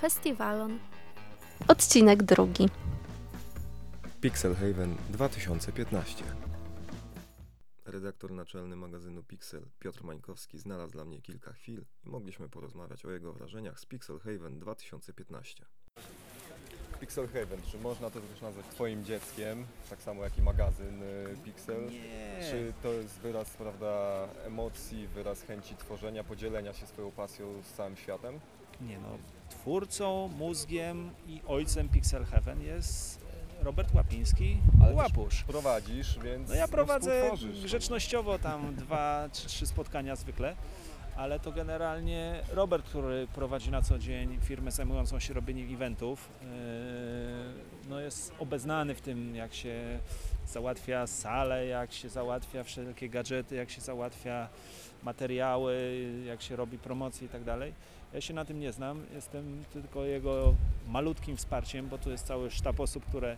festiwalon. Odcinek drugi. Pixel Haven 2015 Redaktor naczelny magazynu Pixel Piotr Mańkowski znalazł dla mnie kilka chwil i mogliśmy porozmawiać o jego wrażeniach z Pixel Haven 2015. Pixel Haven, czy można to też nazwać Twoim dzieckiem, tak samo jak i magazyn y, Pixel? Nie. Czy to jest wyraz, prawda, emocji, wyraz chęci tworzenia, podzielenia się swoją pasją z całym światem? Nie no, twórcą, mózgiem i ojcem Pixel Heaven jest Robert Łapiński, Ale Łapusz. Prowadzisz, więc No ja prowadzę współtworzysz. grzecznościowo tam dwa czy trzy spotkania zwykle, ale to generalnie Robert, który prowadzi na co dzień firmę zajmującą się robieniem eventów, yy, no jest obeznany w tym, jak się załatwia salę, jak się załatwia wszelkie gadżety, jak się załatwia materiały, jak się robi promocje i tak dalej. Ja się na tym nie znam, jestem tylko jego malutkim wsparciem, bo to jest cały sztab osób, które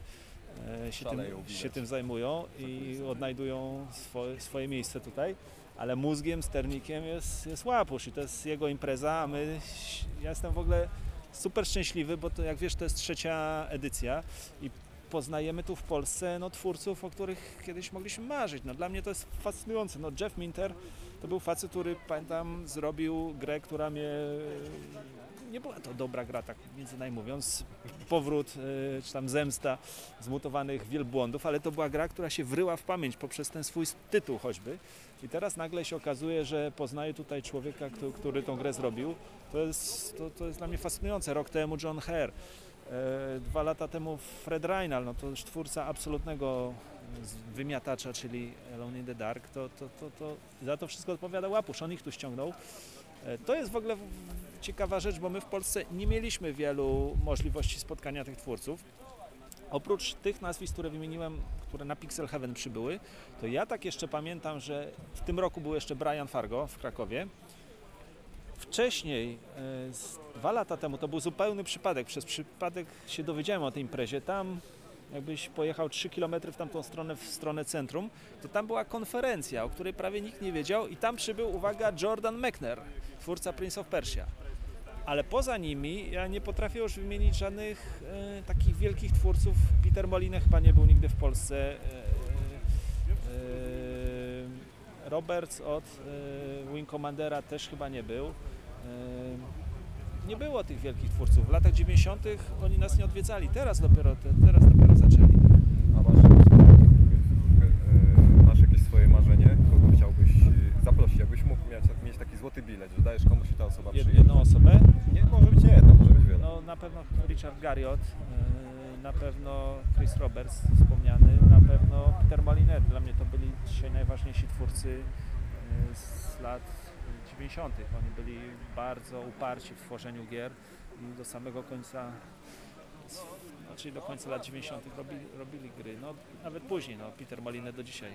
e, się, Szaleją, tym, się tym zajmują i odnajdują swoje, swoje miejsce tutaj. Ale mózgiem, sternikiem jest, jest łapusz i to jest jego impreza, a my, ja jestem w ogóle super szczęśliwy, bo to jak wiesz, to jest trzecia edycja i poznajemy tu w Polsce no, twórców, o których kiedyś mogliśmy marzyć. No, dla mnie to jest fascynujące. No, Jeff Minter to był facet, który pamiętam zrobił grę, która mnie... Nie była to dobra gra, tak między nami mówiąc. Powrót, y, czy tam zemsta zmutowanych wielbłądów, ale to była gra, która się wryła w pamięć poprzez ten swój tytuł choćby. I teraz nagle się okazuje, że poznaję tutaj człowieka, który, który tą grę zrobił. To jest, to, to jest dla mnie fascynujące. Rok temu John Hare, e, dwa lata temu Fred Reinal, no to już twórca absolutnego wymiatacza, czyli Alone in the Dark, to, to, to, to za to wszystko odpowiada Łapusz, on ich tu ściągnął. E, To jest w ogóle ciekawa rzecz, bo my w Polsce nie mieliśmy wielu możliwości spotkania tych twórców. Oprócz tych nazwisk, które wymieniłem, które na Pixel Heaven przybyły, to ja tak jeszcze pamiętam, że w tym roku był jeszcze Brian Fargo w Krakowie. Wcześniej, e, dwa lata temu, to był zupełny przypadek. Przez przypadek się dowiedziałem o tej imprezie. Tam, jakbyś pojechał 3 km w tamtą stronę, w stronę centrum, to tam była konferencja, o której prawie nikt nie wiedział i tam przybył, uwaga, Jordan Mechner, twórca Prince of Persia. Ale poza nimi ja nie potrafię już wymienić żadnych e, takich wielkich twórców. Peter Moline chyba nie był nigdy w Polsce. E, e, Roberts od e, Wing Commandera też chyba nie był. Nie było tych wielkich twórców. W latach 90. oni nas nie odwiedzali. Teraz dopiero, te, teraz dopiero zaczęli. A masz, e, masz jakieś swoje marzenie, kogo chciałbyś e, zaprosić? Jakbyś mógł mieć, mieć taki złoty bilet, że dajesz komuś i ta osoba Jed, przyjedzie? jedną osobę. Nie, może być nie może być wiele. No na pewno Richard Garriott, e, na pewno Chris Roberts wspomniany, na pewno Peter Molyneux. Dla mnie to byli dzisiaj najważniejsi twórcy z lat 90. Oni byli bardzo uparci w tworzeniu gier i do samego końca, czyli do końca lat 90. robili, robili gry. No, nawet później, no, Peter Molyneux do dzisiaj.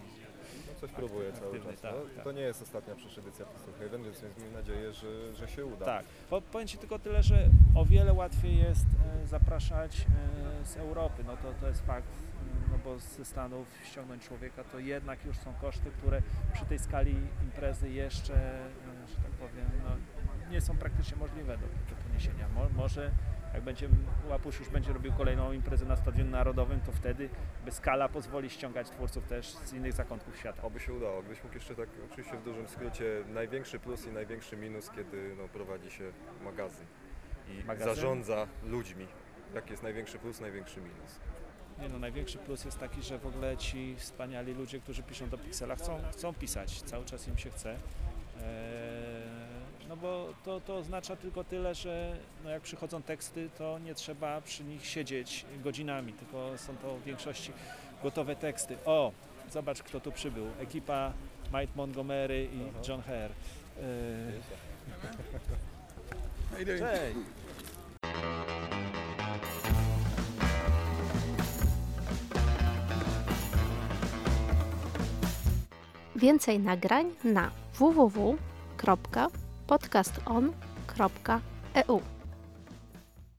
No, coś próbuję cały czas. tak, no, tak. To nie jest ostatnia przecież edycja Pistol Haven, więc miejmy nadzieję, że, że się uda. Tak. Po, powiem Ci tylko tyle, że o wiele łatwiej jest e, zapraszać e, z Europy, no to, to jest fakt, no bo ze Stanów ściągnąć człowieka to jednak już są koszty, które przy tej skali imprezy jeszcze, e, że tak powiem, no, nie są praktycznie możliwe do, do poniesienia. Mo, może jak będzie, Łapusz już będzie robił kolejną imprezę na Stadionie Narodowym, to wtedy by skala pozwoli ściągać twórców też z innych zakątków świata. Oby się udało. Gdybyś mógł jeszcze tak, oczywiście w dużym skrócie, największy plus i największy minus, kiedy no, prowadzi się magazyn i Magazyn? zarządza ludźmi. Jaki jest największy plus, największy minus? Nie no, największy plus jest taki, że w ogóle ci wspaniali ludzie, którzy piszą do Pixela, chcą, chcą pisać, cały czas im się chce. Eee, no bo to, to oznacza tylko tyle, że no jak przychodzą teksty, to nie trzeba przy nich siedzieć godzinami, tylko są to w większości gotowe teksty. O, zobacz kto tu przybył. Ekipa Mike Montgomery i Aha. John Hare. Eee, cześć! Więcej nagrań na www.podcaston.eu